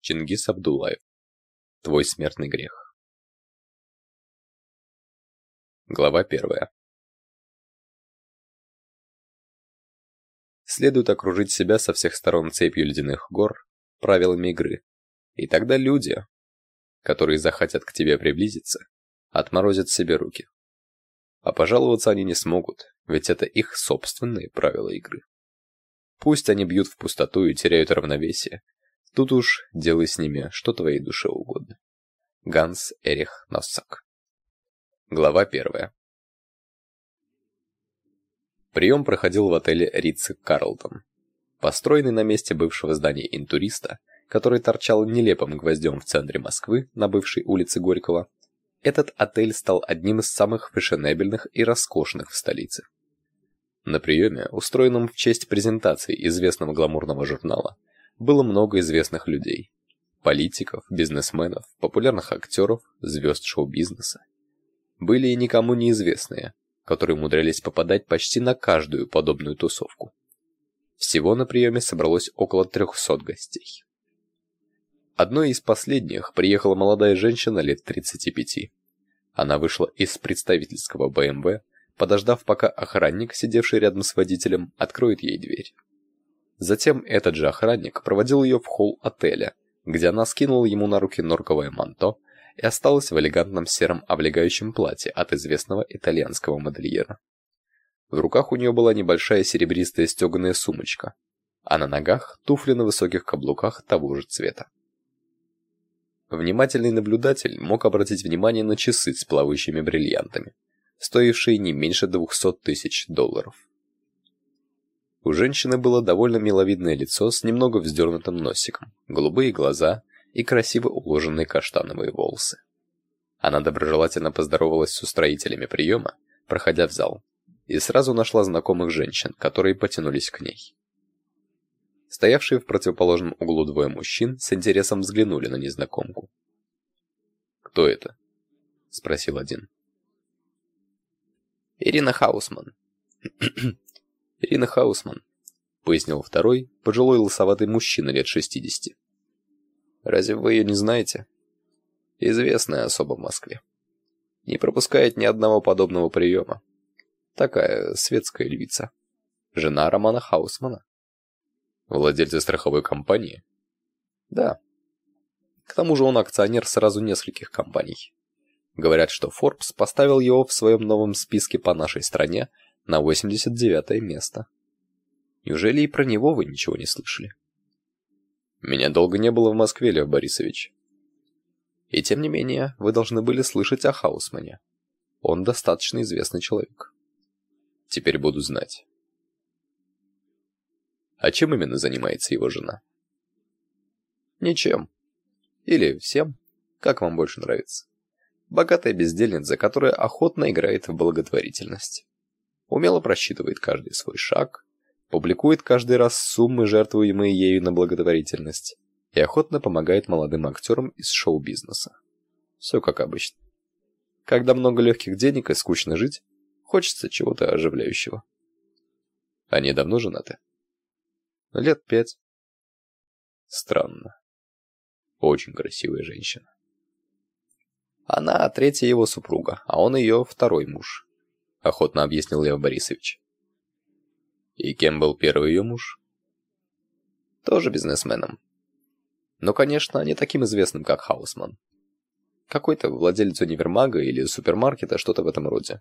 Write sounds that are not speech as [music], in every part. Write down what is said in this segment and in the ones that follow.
Чингис Абдулаев. Твой смертный грех. Глава первая. Следует окружить себя со всех сторон цепью ледяных гор, правилами игры. И тогда люди, которые захотят к тебе приблизиться, отморозят себе руки. А пожаловаться они не смогут, ведь это их собственные правила игры. Пусть они бьют в пустоту и теряют равновесие. Тут уж делай с ними, что твоей душе угодно. Ганс Эрих Носсак Глава первая Прием проходил в отеле Ритце Карлтон. Построенный на месте бывшего здания интуриста, который торчал нелепым гвоздем в центре Москвы на бывшей улице Горького, этот отель стал одним из самых фешенебельных и роскошных в столице. На приеме, устроенном в честь презентации известного гламурного журнала, было много известных людей. Политиков, бизнесменов, популярных актеров, звезд шоу-бизнеса. Были и никому неизвестные, которые умудрялись попадать почти на каждую подобную тусовку. Всего на приеме собралось около 300 гостей. Одной из последних приехала молодая женщина лет 35. Она вышла из представительского БМВ, подождав, пока охранник, сидевший рядом с водителем, откроет ей дверь. Затем этот же охранник проводил ее в холл отеля, где она скинула ему на руки норковое манто и осталась в элегантном сером облегающем платье от известного итальянского модельера. В руках у нее была небольшая серебристая стеганая сумочка, а на ногах туфли на высоких каблуках того же цвета. Внимательный наблюдатель мог обратить внимание на часы с плавающими бриллиантами, стоившие не меньше 200 тысяч долларов. У женщины было довольно миловидное лицо с немного вздернутым носиком, голубые глаза и красиво уложенные каштановые волосы. Она доброжелательно поздоровалась с устроителями приема, проходя в зал, и сразу нашла знакомых женщин, которые потянулись к ней. Стоявшие в противоположном углу двое мужчин с интересом взглянули на незнакомку. «Кто это?» — спросил один. «Ирина Хаусман». «Ирина Хаусман», — пояснил второй, пожилой лысоватый мужчина лет шестидесяти. «Разве вы ее не знаете?» «Известная особа в Москве. Не пропускает ни одного подобного приема. Такая светская львица. Жена Романа Хаусмана». Владельца страховой компании? Да. К тому же он акционер сразу нескольких компаний. Говорят, что Forbes поставил его в своем новом списке по нашей стране на 89 место. Неужели и про него вы ничего не слышали? Меня долго не было в Москве, Лев Борисович. И тем не менее, вы должны были слышать о Хаусмане. Он достаточно известный человек. Теперь буду знать. А чем именно занимается его жена? Ничем. Или всем, как вам больше нравится. Богатая бездельница, которая охотно играет в благотворительность. Умело просчитывает каждый свой шаг, публикует каждый раз суммы, жертвуемые ею на благотворительность, и охотно помогает молодым актерам из шоу-бизнеса. Все как обычно. Когда много легких денег и скучно жить, хочется чего-то оживляющего. Они давно женаты? Лет пять. Странно. Очень красивая женщина. Она третья его супруга, а он ее второй муж, охотно объяснил Лев Борисович. И кем был первый ее муж? Тоже бизнесменом. Но, конечно, не таким известным, как Хаусман. Какой-то владелец универмага или супермаркета, что-то в этом роде.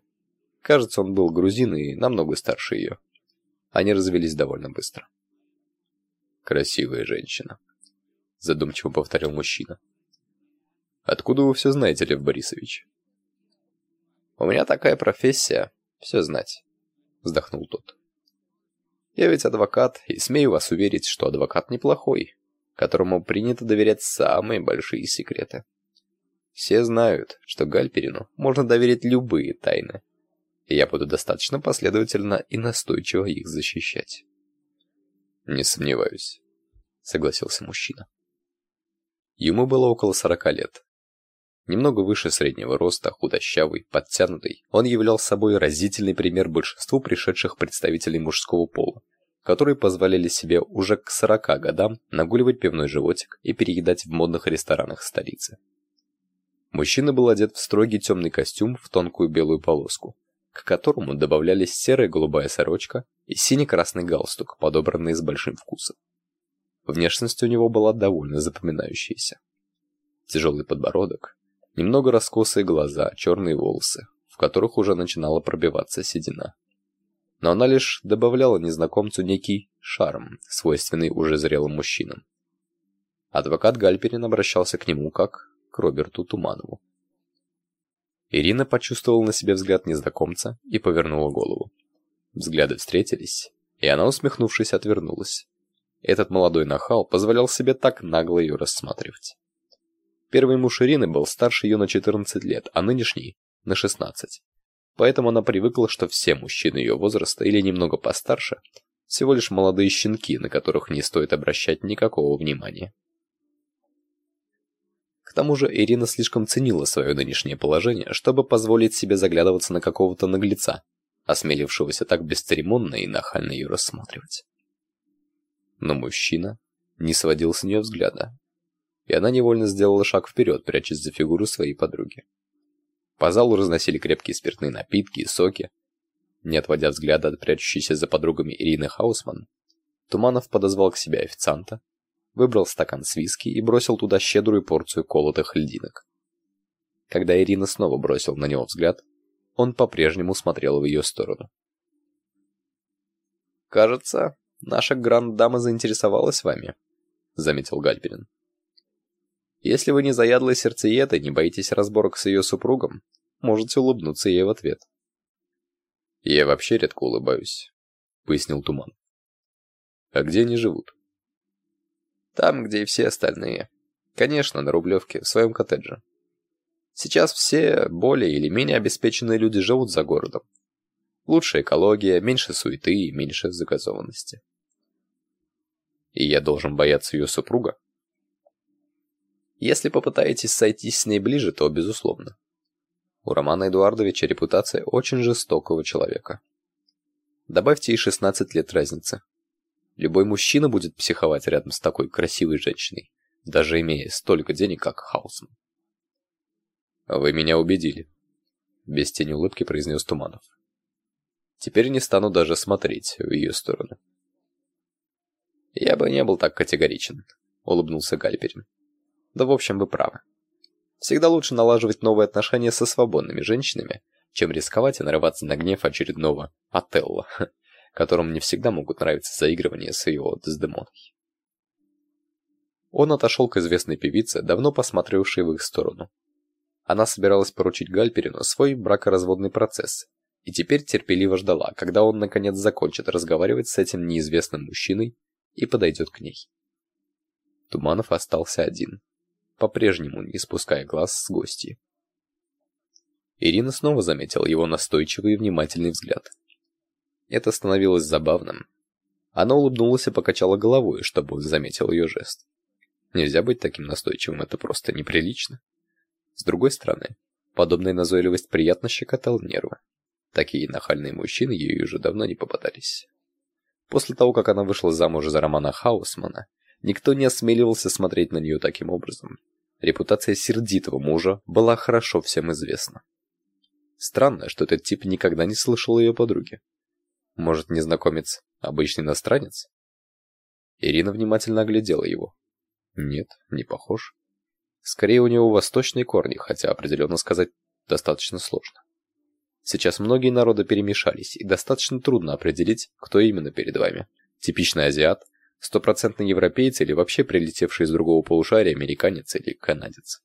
Кажется, он был грузин и намного старше ее. Они развелись довольно быстро. Красивая женщина. Задумчиво повторил мужчина. Откуда вы все знаете, Лев Борисович? У меня такая профессия, все знать, вздохнул тот. Я ведь адвокат, и смею вас уверить, что адвокат неплохой, которому принято доверять самые большие секреты. Все знают, что Гальперину можно доверить любые тайны, и я буду достаточно последовательно и настойчиво их защищать. Не сомневаюсь, согласился мужчина. Ему было около сорока лет. Немного выше среднего роста, худощавый, подтянутый, он являл собой разительный пример большинству пришедших представителей мужского пола, которые позволяли себе уже к 40 годам нагуливать пивной животик и переедать в модных ресторанах столицы. Мужчина был одет в строгий темный костюм в тонкую белую полоску, к которому добавлялись серая голубая сорочка и синий-красный галстук, подобранный с большим вкусом. Внешность у него была довольно запоминающаяся. Тяжелый подбородок, немного раскосые глаза, черные волосы, в которых уже начинала пробиваться седина. Но она лишь добавляла незнакомцу некий шарм, свойственный уже зрелым мужчинам. Адвокат Гальперин обращался к нему как к Роберту Туманову. Ирина почувствовала на себе взгляд незнакомца и повернула голову. Взгляды встретились, и она, усмехнувшись, отвернулась. Этот молодой нахал позволял себе так нагло ее рассматривать. Первый муж Ирины был старше ее на 14 лет, а нынешний — на 16. Поэтому она привыкла, что все мужчины ее возраста или немного постарше — всего лишь молодые щенки, на которых не стоит обращать никакого внимания. К тому же Ирина слишком ценила свое нынешнее положение, чтобы позволить себе заглядываться на какого-то наглеца, осмелившегося так бесцеремонно и нахально ее рассматривать. Но мужчина не сводил с нее взгляда, и она невольно сделала шаг вперед, прячась за фигуру своей подруги. По залу разносили крепкие спиртные напитки и соки. Не отводя взгляда от прячущейся за подругами Ирины Хаусман, Туманов подозвал к себе официанта, выбрал стакан с виски и бросил туда щедрую порцию колотых льдинок. Когда Ирина снова бросила на него взгляд, он по-прежнему смотрел в ее сторону. «Кажется, наша гранд-дама заинтересовалась вами», — заметил Гальперин. Если вы не заядлый сердцеед и не боитесь разборок с ее супругом, можете улыбнуться ей в ответ. «Я вообще редко улыбаюсь», — пояснил Туман. «А где они живут?» «Там, где и все остальные. Конечно, на Рублевке, в своем коттедже. Сейчас все более или менее обеспеченные люди живут за городом. Лучшая экология, меньше суеты и меньше загазованности. И я должен бояться ее супруга? Если попытаетесь сойтись с ней ближе, то безусловно. У Романа Эдуардовича репутация очень жестокого человека. Добавьте ей 16 лет разницы. Любой мужчина будет психовать рядом с такой красивой женщиной, даже имея столько денег, как Хаусман. «Вы меня убедили», — без тени улыбки произнес Туманов. «Теперь не стану даже смотреть в ее сторону». «Я бы не был так категоричен», — улыбнулся Гальперин. Да, в общем, вы правы. Всегда лучше налаживать новые отношения со свободными женщинами, чем рисковать и нарываться на гнев очередного Отелло, [laughs] которому не всегда могут нравиться заигрывания с его Дездемоной. Он отошел к известной певице, давно посматривавшей в их сторону. Она собиралась поручить Гальперину свой бракоразводный процесс, и теперь терпеливо ждала, когда он наконец закончит разговаривать с этим неизвестным мужчиной и подойдет к ней. Туманов остался один по-прежнему не спуская глаз с гостей. Ирина снова заметила его настойчивый и внимательный взгляд. Это становилось забавным. Она улыбнулась и покачала головой, чтобы он заметил ее жест. Нельзя быть таким настойчивым, это просто неприлично. С другой стороны, подобная назойливость приятно щекотала нервы. Такие нахальные мужчины ей уже давно не попадались. После того, как она вышла замуж за Романа Хаусмана, Никто не осмеливался смотреть на нее таким образом. Репутация сердитого мужа была хорошо всем известна. Странно, что этот тип никогда не слышал ее подруги. Может, незнакомец — обычный иностранец? Ирина внимательно оглядела его. Нет, не похож. Скорее, у него восточные корни, хотя определенно сказать достаточно сложно. Сейчас многие народы перемешались, и достаточно трудно определить, кто именно перед вами. Типичный азиат — Стопроцентный европеец или вообще прилетевший из другого полушария американец или канадец.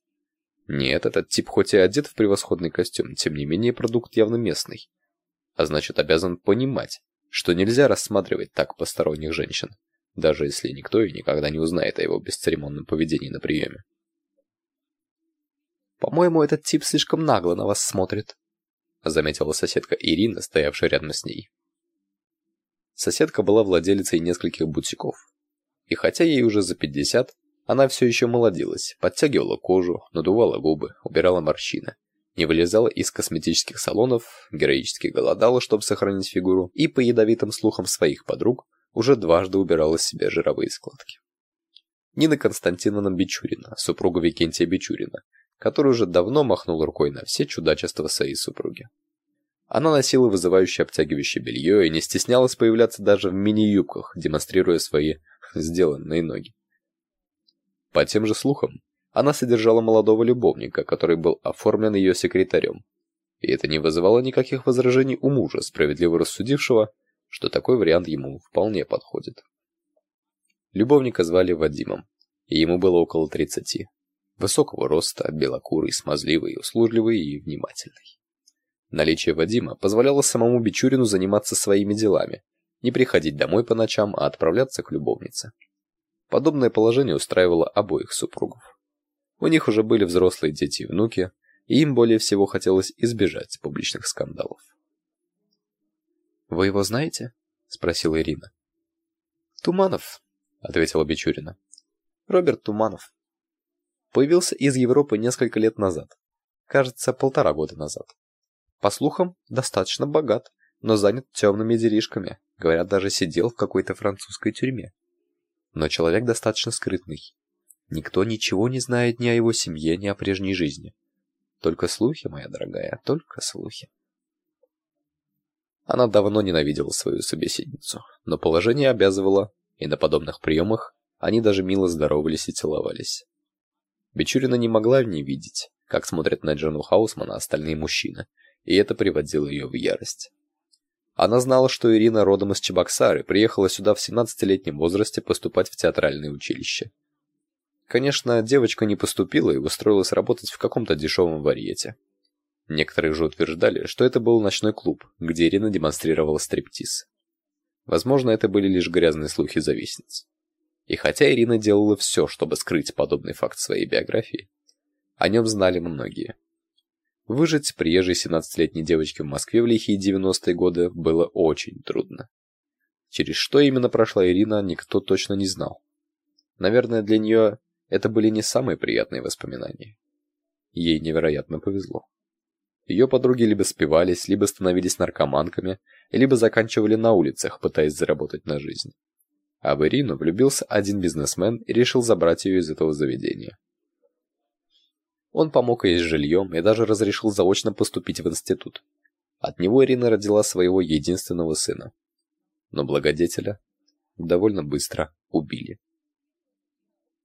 Нет, этот тип хоть и одет в превосходный костюм, тем не менее продукт явно местный. А значит, обязан понимать, что нельзя рассматривать так посторонних женщин, даже если никто и никогда не узнает о его бесцеремонном поведении на приеме. «По-моему, этот тип слишком нагло на вас смотрит», заметила соседка Ирина, стоявшая рядом с ней. Соседка была владелицей нескольких бутиков. И хотя ей уже за 50, она все еще молодилась, подтягивала кожу, надувала губы, убирала морщины, не вылезала из косметических салонов, героически голодала, чтобы сохранить фигуру, и по ядовитым слухам своих подруг уже дважды убирала с себя жировые складки. Нина Константиновна Бичурина, супруга Викентия Бичурина, который уже давно махнул рукой на все чудачества своей супруги. Она носила вызывающее обтягивающее белье и не стеснялась появляться даже в мини-юбках, демонстрируя свои [laughs] сделанные ноги. По тем же слухам, она содержала молодого любовника, который был оформлен ее секретарем. И это не вызывало никаких возражений у мужа, справедливо рассудившего, что такой вариант ему вполне подходит. Любовника звали Вадимом, и ему было около 30. Высокого роста, белокурый, смазливый, услужливый и внимательный. Наличие Вадима позволяло самому Бичурину заниматься своими делами, не приходить домой по ночам, а отправляться к любовнице. Подобное положение устраивало обоих супругов. У них уже были взрослые дети и внуки, и им более всего хотелось избежать публичных скандалов. «Вы его знаете?» — спросила Ирина. «Туманов», — ответила Бичурина. «Роберт Туманов. Появился из Европы несколько лет назад. Кажется, полтора года назад. По слухам, достаточно богат, но занят темными делишками. Говорят, даже сидел в какой-то французской тюрьме но человек достаточно скрытный. Никто ничего не знает ни о его семье, ни о прежней жизни. Только слухи, моя дорогая, только слухи. Она давно ненавидела свою собеседницу, но положение обязывало, и на подобных приемах они даже мило здоровались и целовались. Бичурина не могла в ней видеть, как смотрят на Джону Хаусмана остальные мужчины, и это приводило ее в ярость. Она знала, что Ирина родом из Чебоксары, приехала сюда в 17-летнем возрасте поступать в театральное училище. Конечно, девочка не поступила и устроилась работать в каком-то дешевом варьете. Некоторые же утверждали, что это был ночной клуб, где Ирина демонстрировала стриптиз. Возможно, это были лишь грязные слухи завистниц. И хотя Ирина делала все, чтобы скрыть подобный факт своей биографии, о нем знали многие. Выжить приезжей 17-летней девочке в Москве в лихие 90-е годы было очень трудно. Через что именно прошла Ирина, никто точно не знал. Наверное, для нее это были не самые приятные воспоминания. Ей невероятно повезло. Ее подруги либо спивались, либо становились наркоманками, либо заканчивали на улицах, пытаясь заработать на жизнь. А в Ирину влюбился один бизнесмен и решил забрать ее из этого заведения. Он помог ей с жильем и даже разрешил заочно поступить в институт. От него Ирина родила своего единственного сына. Но благодетеля довольно быстро убили.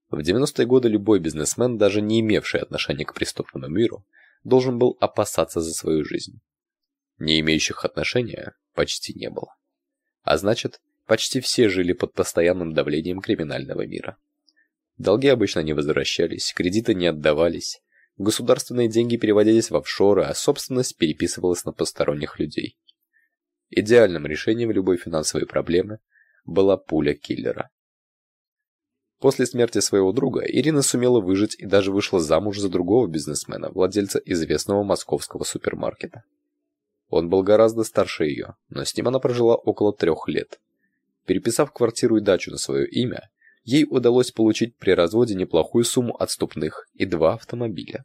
В 90-е годы любой бизнесмен, даже не имевший отношения к преступному миру, должен был опасаться за свою жизнь. Не имеющих отношения почти не было. А значит, почти все жили под постоянным давлением криминального мира. Долги обычно не возвращались, кредиты не отдавались, Государственные деньги переводились в офшоры, а собственность переписывалась на посторонних людей. Идеальным решением любой финансовой проблемы была пуля киллера. После смерти своего друга Ирина сумела выжить и даже вышла замуж за другого бизнесмена, владельца известного московского супермаркета. Он был гораздо старше ее, но с ним она прожила около трех лет. Переписав квартиру и дачу на свое имя, ей удалось получить при разводе неплохую сумму отступных и два автомобиля.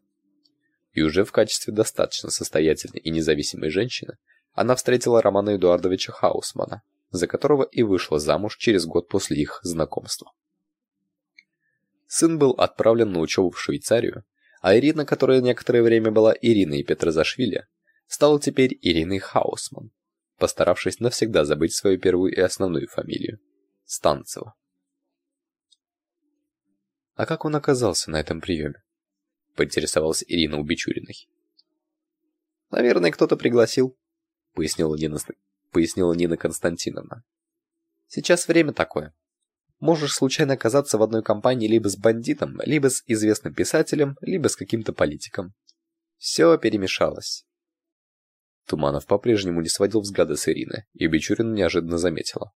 И уже в качестве достаточно состоятельной и независимой женщины она встретила Романа Эдуардовича Хаусмана, за которого и вышла замуж через год после их знакомства. Сын был отправлен на учебу в Швейцарию, а Ирина, которая некоторое время была Ириной Петрозашвили, стала теперь Ириной Хаусман, постаравшись навсегда забыть свою первую и основную фамилию – Станцева. А как он оказался на этом приеме? Поинтересовалась Ирина у Бичуриной. Наверное, кто-то пригласил, пояснила Нина, пояснила Нина Константиновна. Сейчас время такое. Можешь случайно оказаться в одной компании либо с бандитом, либо с известным писателем, либо с каким-то политиком. Все перемешалось. Туманов по-прежнему не сводил взгляда с Ирины, и Бичурина неожиданно заметила.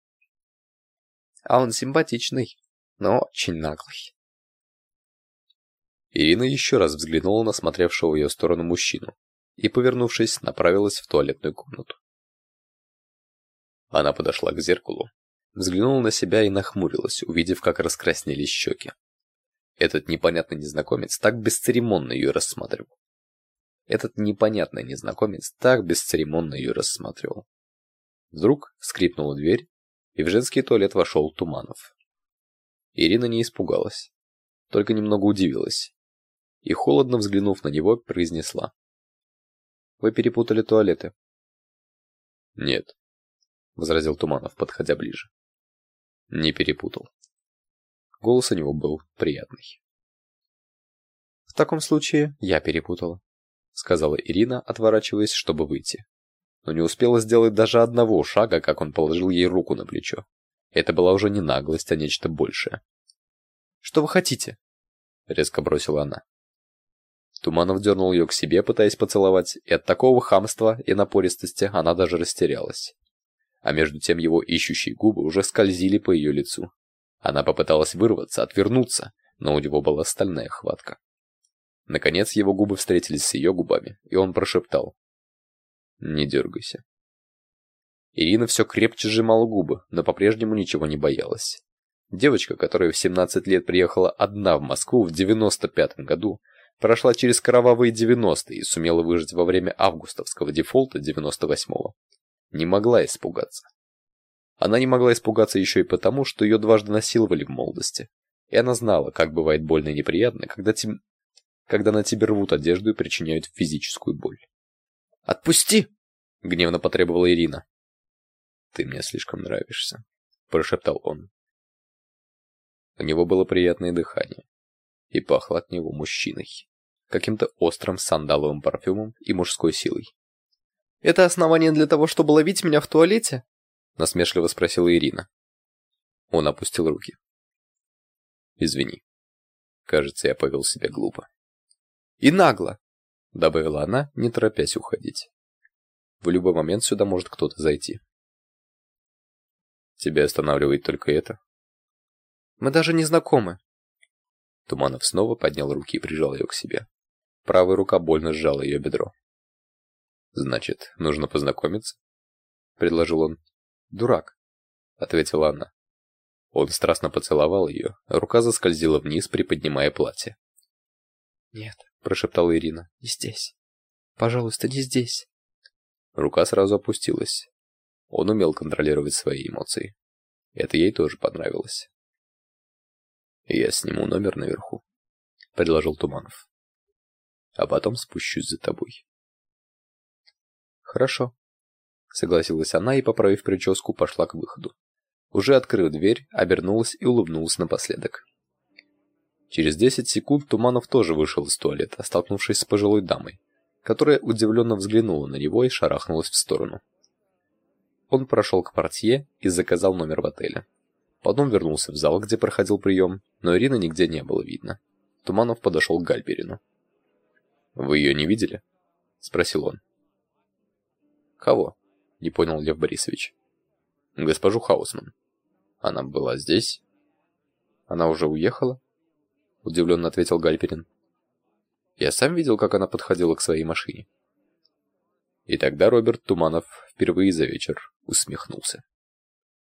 А он симпатичный, но очень наглый. Ирина еще раз взглянула на смотревшего в ее сторону мужчину и, повернувшись, направилась в туалетную комнату. Она подошла к зеркалу, взглянула на себя и нахмурилась, увидев, как раскраснелись щеки. Этот непонятный незнакомец так бесцеремонно ее рассматривал. Этот непонятный незнакомец так бесцеремонно ее рассматривал. Вдруг скрипнула дверь, и в женский туалет вошел Туманов. Ирина не испугалась, только немного удивилась, и, холодно взглянув на него, произнесла. «Вы перепутали туалеты». «Нет», — возразил Туманов, подходя ближе. «Не перепутал». Голос у него был приятный. «В таком случае я перепутала», — сказала Ирина, отворачиваясь, чтобы выйти но не успела сделать даже одного шага, как он положил ей руку на плечо. Это была уже не наглость, а нечто большее. «Что вы хотите?» — резко бросила она. Туманов дернул ее к себе, пытаясь поцеловать, и от такого хамства и напористости она даже растерялась. А между тем его ищущие губы уже скользили по ее лицу. Она попыталась вырваться, отвернуться, но у него была стальная хватка. Наконец его губы встретились с ее губами, и он прошептал. Не дергайся. Ирина все крепче сжимала губы, но по-прежнему ничего не боялась. Девочка, которая в 17 лет приехала одна в Москву в 95 году, прошла через кровавые 90-е и сумела выжить во время августовского дефолта 98-го. Не могла испугаться. Она не могла испугаться еще и потому, что ее дважды насиловали в молодости. И она знала, как бывает больно и неприятно, когда, те... когда на тебе рвут одежду и причиняют физическую боль. «Отпусти!» — гневно потребовала Ирина. «Ты мне слишком нравишься», — прошептал он. У него было приятное дыхание, и пахло от него мужчиной, каким-то острым сандаловым парфюмом и мужской силой. «Это основание для того, чтобы ловить меня в туалете?» — насмешливо спросила Ирина. Он опустил руки. «Извини. Кажется, я повел себя глупо». «И нагло добавила она, не торопясь уходить. В любой момент сюда может кто-то зайти. Тебя останавливает только это? Мы даже не знакомы. Туманов снова поднял руки и прижал ее к себе. Правая рука больно сжала ее бедро. Значит, нужно познакомиться? предложил он. Дурак, ответила она. Он страстно поцеловал ее, рука заскользила вниз, приподнимая платье. Нет, прошептала Ирина. «Не здесь. Пожалуйста, не здесь». Рука сразу опустилась. Он умел контролировать свои эмоции. Это ей тоже понравилось. «Я сниму номер наверху», — предложил Туманов. «А потом спущусь за тобой». «Хорошо», — согласилась она и, поправив прическу, пошла к выходу. Уже открыв дверь, обернулась и улыбнулась напоследок. Через 10 секунд Туманов тоже вышел из туалета, столкнувшись с пожилой дамой, которая удивленно взглянула на него и шарахнулась в сторону. Он прошел к портье и заказал номер в отеле. Потом вернулся в зал, где проходил прием, но Ирины нигде не было видно. Туманов подошел к Гальперину. «Вы ее не видели?» — спросил он. «Кого?» — не понял Лев Борисович. «Госпожу Хаусман. Она была здесь?» «Она уже уехала?» — удивленно ответил Гальперин. «Я сам видел, как она подходила к своей машине». И тогда Роберт Туманов впервые за вечер усмехнулся.